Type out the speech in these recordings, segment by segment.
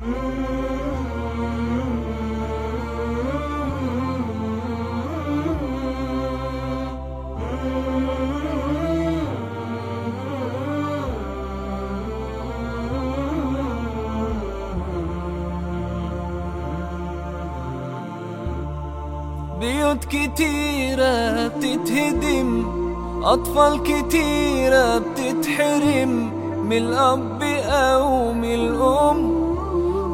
بيوت كتيرة بتتهدم أطفال كتيرة بتتحرم من الأب أو من الأم.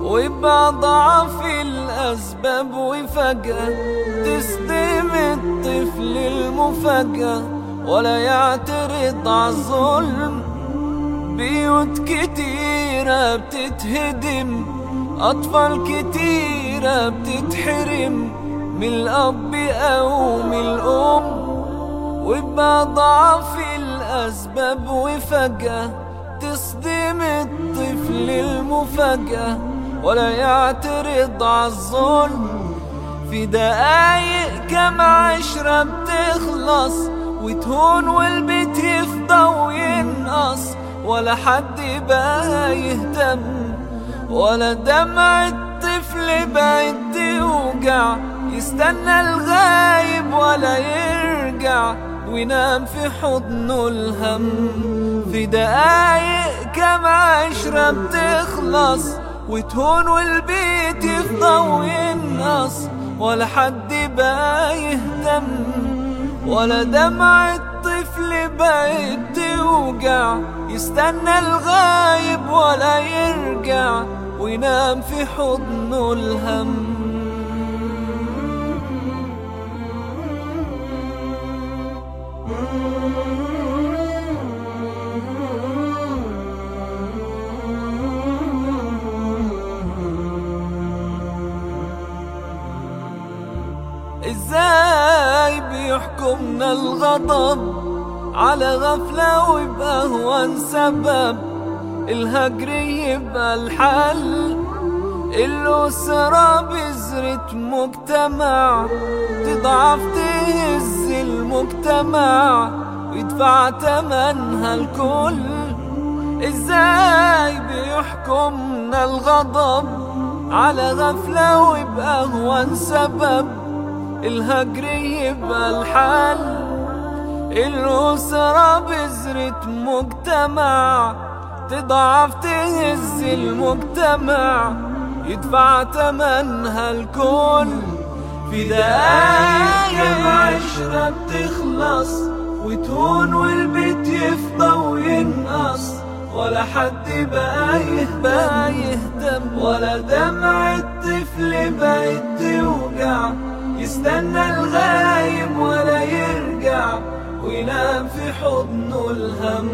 ويبقى ضعف الأسباب وفجأة تصدم الطفل المفاجأة ولا يعترض عالظلم بيوت كتيرة بتتهدم أطفال كتيرة بتتحرم من الأب أو من الأم. ويبقى ضعف الأسباب وفجأة تصدم الطفل المفاجأة. ولا يعترض عالظلم في دقايق كم عشرة بتخلص وتهون والبيت يفضى وينقص. ولا حد بقى يهتم ولا دمع الطفل بقت توجع يستنى الغايب ولا يرجع وينام في حضنه الهم. في دقايق كم عشرة بتخلص وتهون والبيت يفضى وينقص ولا حد بقى يهتم ولا دمع الطفل بقت توجع يستنى الغايب ولا يرجع وينام في حضنه الهم. إزاي بيحكمنا الغضب. على غفلة ويبقى هو سبب. الهجر يبقى الحل. الأسرة بذرة مجتمع. تضعف تهز المجتمع. ويدفع تمنها الكل. إزاي بيحكمنا الغضب؟ على غفلة ويبقى هو سبب. الهجر يبقى الحل الأسرة بذرة مجتمع تضعف تهز المجتمع يدفع تمنها الكل. في دقايق عشرة بتخلص وتهون والبيت يفضى وينقص. ولا حد بقى يهتم ولا دمع الطفل بقت توجع يستنى الغايب ولا يرجع وينام في حضنه الهم.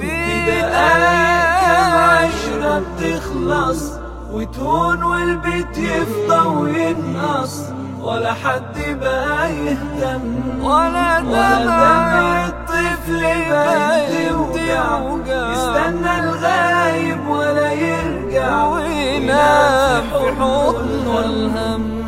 في دقايق عشرة بتخلص وتهون والبيت يفضى وينقص. ولا حد بقى يهتم ولا دمع الطفل بقى توجع يستنى الغايب ولا يرجع وينام في حضنه الهم.